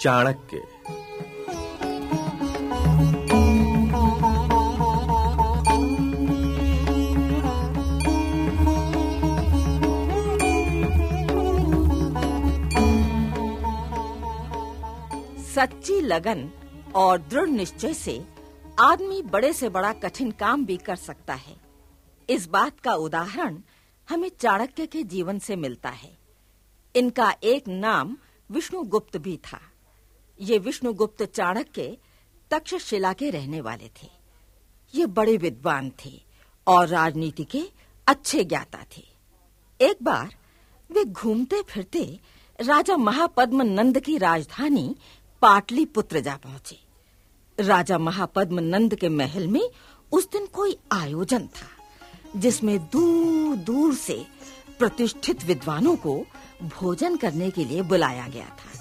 चाणक्य। सच्ची लगन और दृढ़ निश्चय से आदमी बड़े से बड़ा कठिन काम भी कर सकता है। इस बात का उदाहरण हमें चाणक्य के जीवन से मिलता है। इनका एक नाम विष्णुगुप्त भी था। ये विष्णुगुप्त चाणक्य तक्षशिला के रहने वाले थे। ये बड़े विद्वान थे और राजनीति के अच्छे ज्ञाता थे। एक बार वे घूमते फिरते राजा महापद्म नंद की राजधानी पाटलिपुत्र जा पहुँचे। राजा महापद्म नंद के महल में उस दिन कोई आयोजन था, जिसमें दूर दूर से प्रतिष्ठित विद्वानों को भोजन करने के लिए बुलाया गया था।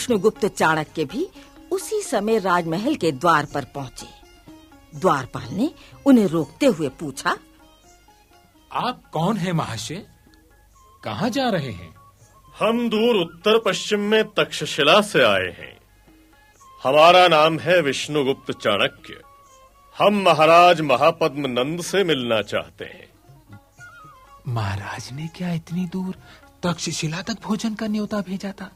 विष्णुगुप्त चाणक्य भी उसी समय राजमहल के द्वार पर पहुँचे। द्वारपाल ने उन्हें रोकते हुए पूछा आप कौन हैं महाशय? कहाँ जा रहे हैं? हम दूर उत्तर पश्चिम में तक्षशिला से आए हैं। हमारा नाम है विष्णुगुप्त चाणक्य। हम महाराज महापद्म नंद से मिलना चाहते हैं। महाराज ने क्या इतनी दूर तक्षशिला तक भोजन का न्योता भेजा था?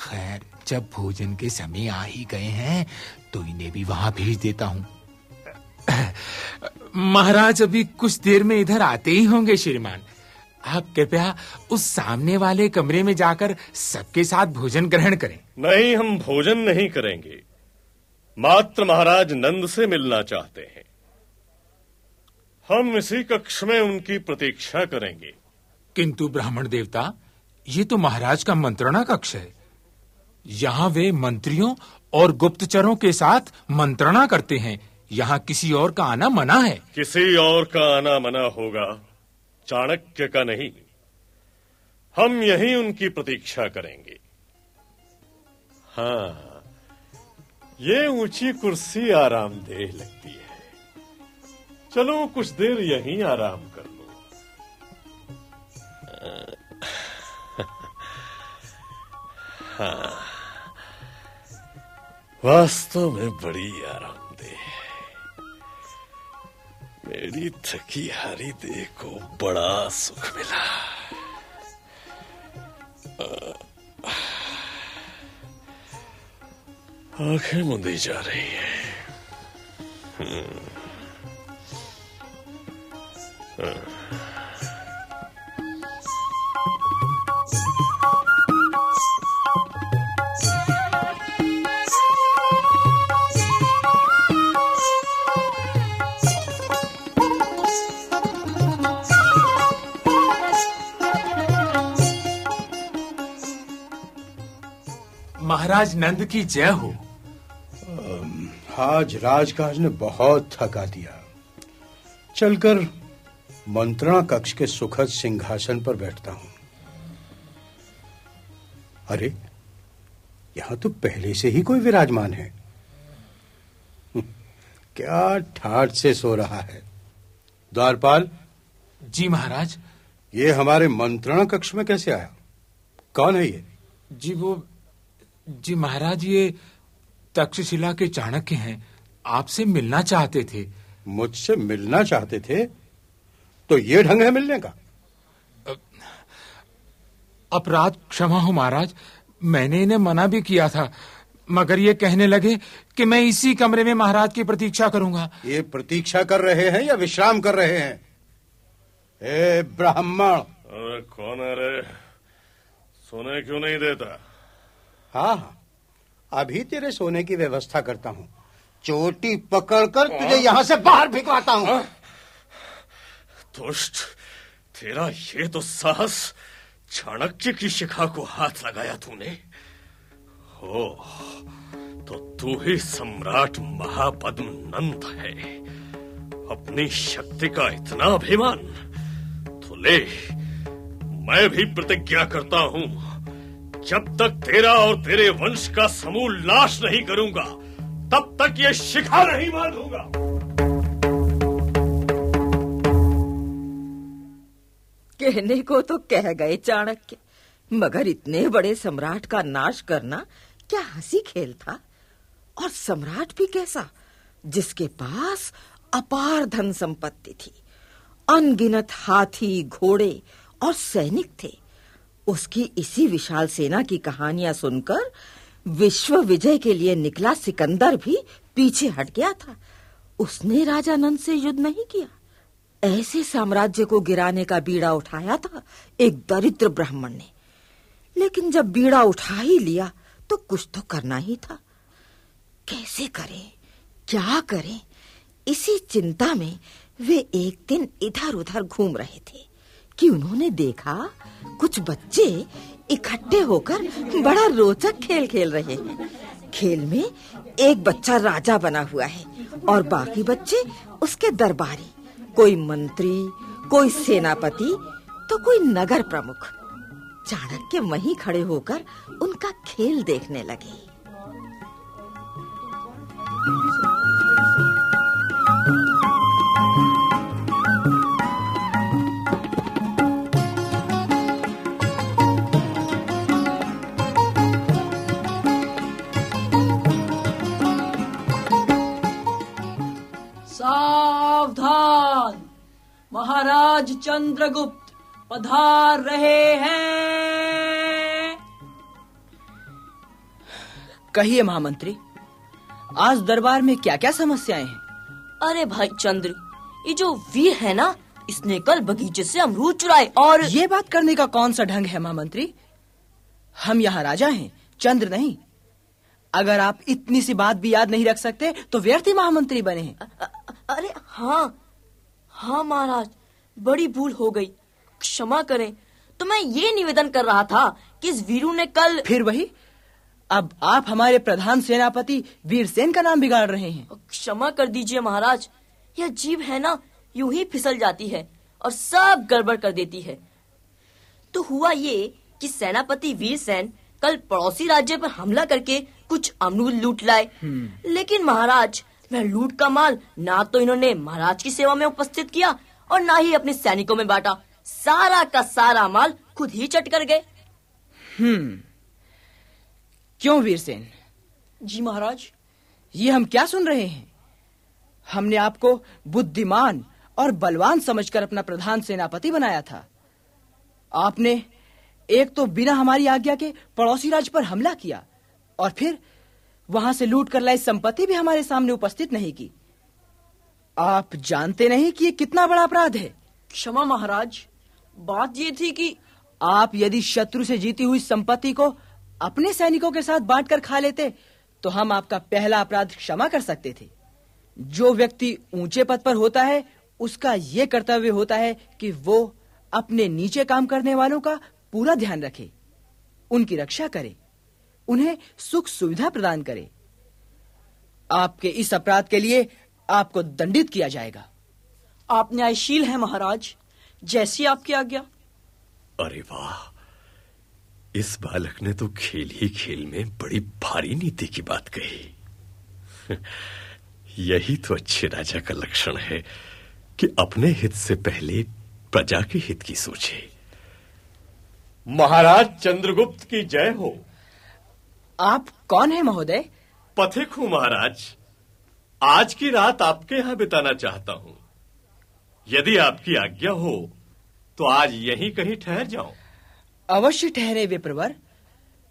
खैर जब भोजन के समय आ ही गए हैं तो इन्हें भी वहाँ भेज देता हूँ। महाराज अभी कुछ देर में इधर आते ही होंगे श्रीमान। आप कृपया उस सामने वाले कमरे में जाकर सबके साथ भोजन ग्रहण करें। नहीं हम भोजन नहीं करेंगे। मात्र महाराज नंद से मिलना चाहते हैं। हम इसी कक्ष में उनकी प्रतीक्षा करेंगे। किंतु ब्राह्मण देवता ये तो महाराज का मंत्रणा कक्ष है। यहाँ वे मंत्रियों और गुप्तचरों के साथ मंत्रणा करते हैं। यहाँ किसी और का आना मना है। किसी और का आना मना होगा, चाणक्य का नहीं। हम यही उनकी प्रतीक्षा करेंगे। हाँ ये ऊँची कुर्सी आरामदेह लगती है। चलो, कुछ देर यहीं आराम कर लो। हाँ। वास्तव में बड़ी आरामदेह है। मेरी थकी हारी देह को बड़ा सुख मिला। आँखें मुंदी जा रही है। महाराज नंद की जय हो। आज राजकाज ने बहुत थका दिया। चलकर मंत्रणा कक्ष के सुखद सिंहासन पर बैठता हूँ। अरे यहाँ तो पहले से ही कोई विराजमान है। क्या ठाठ से सो रहा है। द्वारपाल? जी महाराज। ये हमारे मंत्रणा कक्ष में कैसे आया? कौन है ये? जी वो जी महाराज ये तक्षशिला के चाणक्य हैं। आपसे मिलना चाहते थे। मुझसे मिलना चाहते थे? तो ये ढंग है मिलने का। अपराध क्षमा हो महाराज मैंने इन्हें मना भी किया था मगर ये कहने लगे कि मैं इसी कमरे में महाराज की प्रतीक्षा करूँगा। ये प्रतीक्षा कर रहे हैं या विश्राम कर रहे हैं? ए ब्राह्मण! अरे कौन है रे? सोने क्यों नहीं देता? हाँ हाँ। अभी तेरे सोने की व्यवस्था करता हूँ। चोटी पकड़कर तुझे यहाँ से बाहर भिगवाता हूँ। दुष्ट, तेरा ये तो साहस चाणक्य की शिखा को हाथ लगाया तूने। हो तो तू ही सम्राट महापद्म नंद है। अपनी शक्ति का इतना अभिमान तो ले, मैं भी प्रतिज्ञा करता हूँ। जब तक तेरा और तेरे वंश का समूल नाश नहीं करूँगा, तब तक ये शिखा नहीं बांधूँगा कहने को तो कह गए चाणक्य, मगर इतने बड़े सम्राट का नाश करना क्या हँसी खेल था? और सम्राट भी कैसा, जिसके पास अपार धन संपत्ति थी, अनगिनत हाथी, घोड़े और सैनिक थे। उसकी इसी विशाल सेना की कहानियाँ सुनकर विश्व विजय के लिए निकला सिकंदर भी पीछे हट गया था। उसने राजा नंद से युद्ध नहीं किया। ऐसे साम्राज्य को गिराने का बीड़ा उठाया था एक दरिद्र ब्राह्मण ने। लेकिन जब बीड़ा उठा ही लिया तो कुछ तो करना ही था। कैसे करें? क्या करें? इसी चिंता में वे एक दिन इधर उधर घूम रहे थे। कि उन्होंने देखा कुछ बच्चे इकट्ठे होकर बड़ा रोचक खेल खेल रहे हैं। खेल में एक बच्चा राजा बना हुआ है और बाकी बच्चे उसके दरबारी, कोई मंत्री, कोई सेनापति तो कोई नगर प्रमुख। चाणक्य वहीं खड़े होकर उनका खेल देखने लगे। सावधान। महाराज चंद्रगुप्त पधार रहे हैं। कहिए महामंत्री आज दरबार में क्या क्या समस्याएँ हैं? अरे भाई चंद्र ये जो वीर है ना इसने कल बगीचे से अमरूद चुराए और ये बात करने का कौन सा ढंग है महामंत्री? हम यहाँ राजा हैं चंद्र नहीं अगर आप इतनी सी बात भी याद नहीं रख सकते तो व्यर्थ ही महामंत्री बने हैं। अ- अ- अरे हाँ हाँ महाराज बड़ी भूल हो गई। क्षमा करें तो मैं ये निवेदन कर रहा था कि इस वीरू ने कल फिर वही अब आप हमारे प्रधान सेनापति वीरसेन का नाम बिगाड़ रहे हैं। क्षमा कर दीजिए महाराज यह जीव है ना यूँ ही फिसल जाती है और सब गड़बड़ कर देती है। तो हुआ ये कि सेनापति वीरसेन कल पड़ोसी राज्य पर हमला करके कुछ अमरूद लूट लाए। लेकिन महाराज वह लूट का माल ना तो इन्होंने महाराज की सेवा में उपस्थित किया और ना ही अपने सैनिकों में बांटा। सारा का सारा माल खुद ही चट कर गए। क्यों वीरसेन जी महाराज। ये हम क्या सुन रहे हैं? हमने आपको बुद्धिमान और बलवान समझकर अपना प्रधान सेनापति बनाया था। आपने एक तो बिना हमारी आज्ञा के पड़ोसी राज्य पर हमला किया और फिर वहाँ से लूट कर लाई संपत्ति भी हमारे सामने उपस्थित नहीं की। आप जानते नहीं कि ये कितना बड़ा अपराध है? क्षमा महाराज बात ये थी कि आप यदि शत्रु से जीती हुई संपत्ति को अपने सैनिकों के साथ बांटकर खा लेते तो हम आपका पहला अपराध क्षमा कर सकते थे। जो व्यक्ति ऊँचे पद पर होता है उसका ये कर्तव्य होता है कि वो अपने नीचे काम करने वालों का पूरा ध्यान रखे। उनकी रक्षा करे। उन्हें सुख सुविधा प्रदान करे। आपके इस अपराध के लिए आपको दंडित किया जाएगा। आप न्यायशील हैं महाराज। जैसी आपकी आज्ञा। अरे वाह। इस बालक ने तो खेल ही खेल में बड़ी भारी नीति की बात कही। यही तो अच्छे राजा का लक्षण है कि अपने हित से पहले प्रजा के हित की सोचे। महाराज चंद्रगुप्त की जय हो। आप कौन है महोदय? पथिक हूँ महाराज। आज की रात आपके यहाँ बिताना चाहता हूँ। यदि आपकी आज्ञा हो तो आज यहीं कहीं ठहर जाऊँ। अवश्य ठहरे विप्रवर।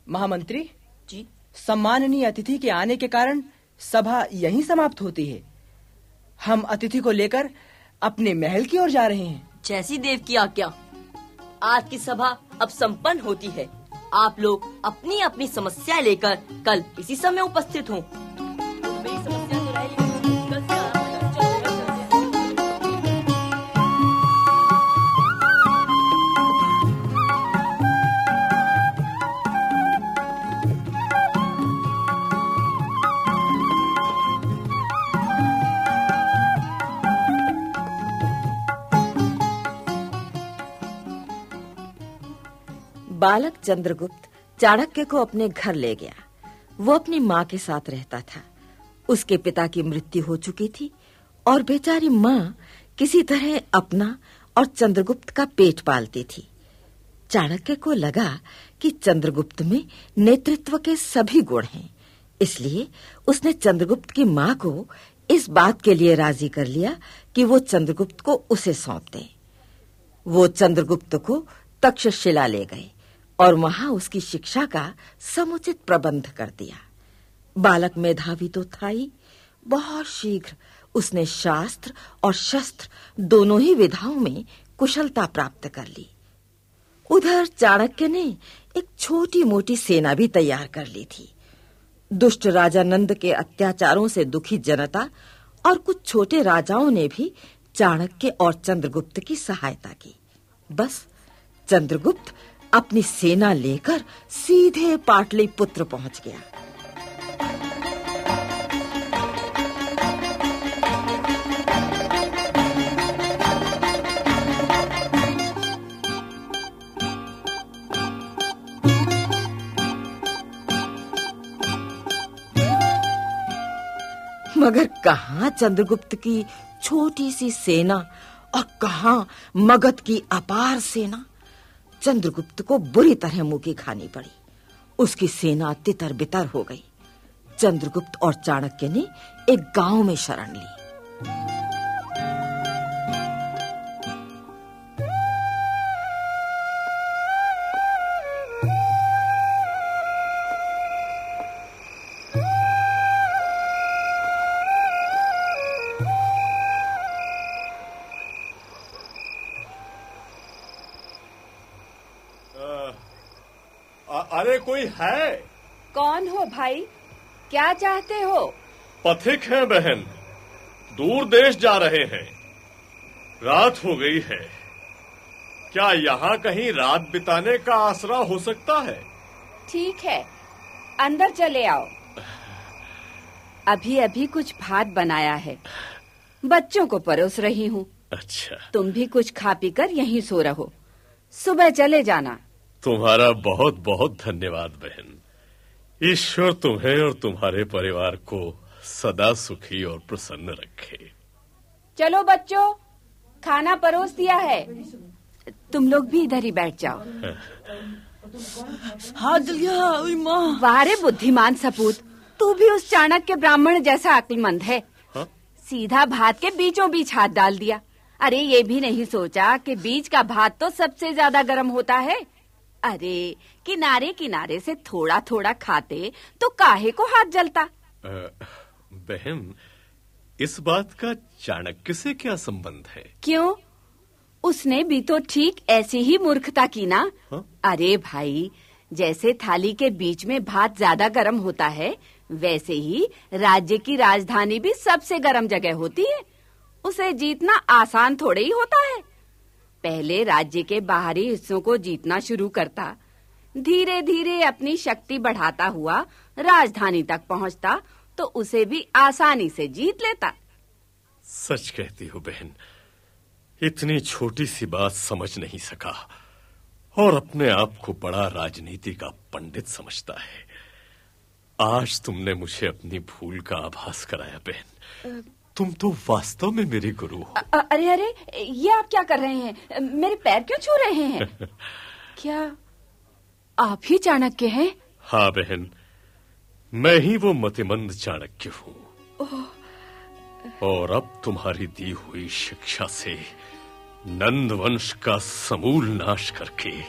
महामंत्री जी। सम्माननीय अतिथि के आने के कारण सभा यहीं समाप्त होती है। हम अतिथि को लेकर अपने महल की ओर जा रहे हैं। जैसी देव की आज्ञा आज की सभा अब संपन्न होती है। आप लोग अपनी अपनी समस्या लेकर कल इसी समय उपस्थित हों। बालक चंद्रगुप्त चाणक्य को अपने घर ले गया। वो अपनी माँ के साथ रहता था। उसके पिता की मृत्यु हो चुकी थी और बेचारी माँ किसी तरह अपना और चंद्रगुप्त का पेट पालती थी। चाणक्य को लगा कि चंद्रगुप्त में नेतृत्व के सभी गुण हैं, इसलिए उसने चंद्रगुप्त की माँ को इस बात के लिए राज़ी कर लिया कि वो चंद्रगुप्त को उसे सौंप दे। वो चंद्रगुप्त को तक्षशिला ले गए। और वहाँ उसकी शिक्षा का समुचित प्रबंध कर दिया। बालक मेधावी तो था ही। बहुत शीघ्र उसने शास्त्र और शस्त्र दोनों ही विधाओं में कुशलता प्राप्त कर ली। उधर चाणक्य ने एक छोटी मोटी सेना भी तैयार कर ली थी। दुष्ट राजा नंद के अत्याचारों से दुखी जनता और कुछ छोटे राजाओं ने भी चाणक्य और चंद्रगुप्त की सहायता की। बस, चंद्रगुप्त अपनी सेना लेकर सीधे पाटलिपुत्र पहुँच गया। मगर कहाँ चंद्रगुप्त की छोटी सी सेना और कहाँ मगध की अपार सेना? चंद्रगुप्त को बुरी तरह मुकी खानी पड़ी। उसकी सेना तितर बितर हो गई। चंद्रगुप्त और चाणक्य ने एक गाँव में शरण ली। कोई है? कौन हो भाई? क्या चाहते हो? पथिक है बहन। दूर देश जा रहे हैं। रात हो गई है। क्या यहाँ कहीं रात बिताने का आसरा हो सकता है? ठीक है। अंदर चले आओ। अभी अभी कुछ भात बनाया है। बच्चों को परोस रही हूँ। अच्छा। तुम भी कुछ खा पी कर यहीं सो रहो। सुबह चले जाना। तुम्हारा बहुत बहुत धन्यवाद बहन। ईश्वर तुम्हें और तुम्हारे परिवार को सदा सुखी और प्रसन्न रखे। चलो बच्चों खाना परोस दिया है। तुम लोग भी इधर ही बैठ जाओ। माँ। वारे बुद्धिमान सपूत तू भी उस चाणक्य ब्राह्मण जैसा अक्लमंद है। हाँ? सीधा भात के बीचों बीच हाथ डाल दिया। अरे ये भी नहीं सोचा कि बीच का भात तो सबसे ज़्यादा गर्म होता है। अरे किनारे किनारे से थोड़ा थोड़ा खाते तो काहे को हाथ जलता? बहन इस बात का चाणक्य से क्या संबंध है? क्यों? उसने भी तो ठीक ऐसी ही मूर्खता की ना। हाँ? अरे भाई जैसे थाली के बीच में भात ज़्यादा गर्म होता है वैसे ही राज्य की राजधानी भी सबसे गर्म जगह होती है। उसे जीतना आसान थोड़े ही होता है। पहले राज्य के बाहरी हिस्सों को जीतना शुरू करता। धीरे धीरे अपनी शक्ति बढ़ाता हुआ राजधानी तक पहुँचता तो उसे भी आसानी से जीत लेता। सच कहती हो बहन इतनी छोटी सी बात समझ नहीं सका और अपने आप को बड़ा राजनीति का पंडित समझता है। आज तुमने मुझे अपनी भूल का आभास कराया बहन। तुम तो वास्तव में मेरे गुरु हो। अ- अ- अरे अरे ये आप क्या कर रहे हैं? मेरे पैर क्यों छू रहे हैं? क्या आप ही चाणक्य हैं? हाँ बहन। मैं ही वो मतिमंद चाणक्य हूँ। और अब तुम्हारी दी हुई शिक्षा से नंद वंश का समूल नाश करके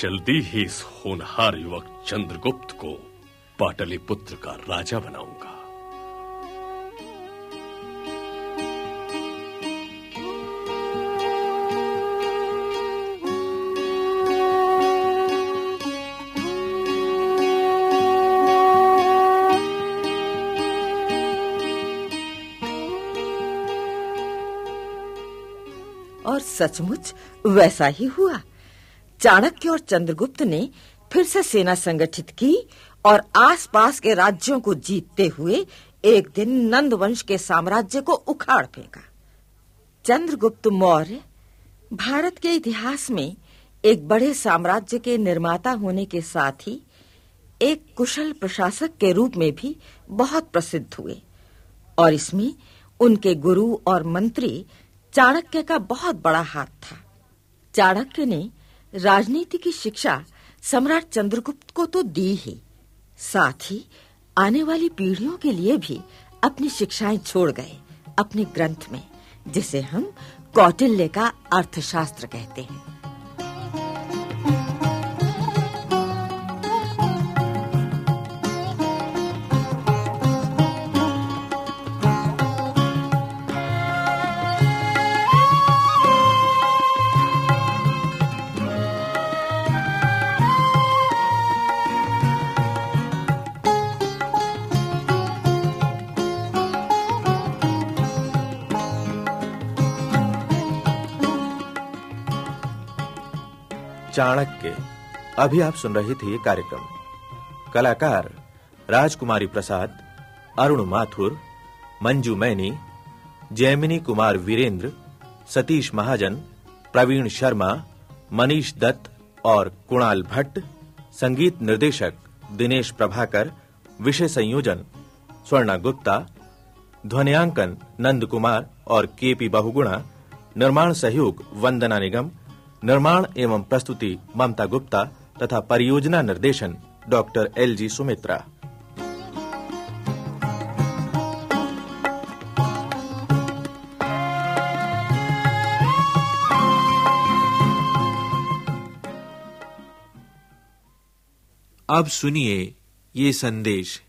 जल्दी ही इस होनहार युवक चंद्रगुप्त को पाटलिपुत्र का राजा बनाऊँगा। सचमुच वैसा ही हुआ। चाणक्य और चंद्रगुप्त ने फिर से सेना संगठित की और आसपास के राज्यों को जीतते हुए एक दिन नंद वंश के साम्राज्य को उखाड़ फेंका। चंद्रगुप्त मौर्य, भारत के इतिहास में एक बड़े साम्राज्य के निर्माता होने के साथ ही एक कुशल प्रशासक के रूप में भी बहुत प्रसिद्ध हुए और इसमें उनके गुरु और मंत्री चाणक्य का बहुत बड़ा हाथ था। चाणक्य ने राजनीति की शिक्षा सम्राट चंद्रगुप्त को तो दी ही। साथ ही आने वाली पीढ़ियों के लिए भी अपनी शिक्षाएँ छोड़ गए, अपने ग्रंथ में, जिसे हम कौटिल्य का अर्थशास्त्र कहते हैं। चाणक्य। अभी आप सुन रहे थे कार्यक्रम। कलाकार राजकुमारी प्रसाद, अरुण माथुर, मंजू मैनी, जैमिनी कुमार वीरेंद्र, सतीश महाजन, प्रवीण शर्मा, मनीष दत्त और कुणाल भट्ट, संगीत निर्देशक दिनेश प्रभाकर, विषय संयोजन स्वर्णा गुप्ता, ध्वनियांकन नंद कुमार और केपी बहुगुणा, निर्माण सहयोग वंदना निगम निर्माण एवं प्रस्तुति ममता गुप्ता तथा परियोजना निर्देशन डॉक्टर एल जी सुमित्रा। अब सुनिए ये संदेश।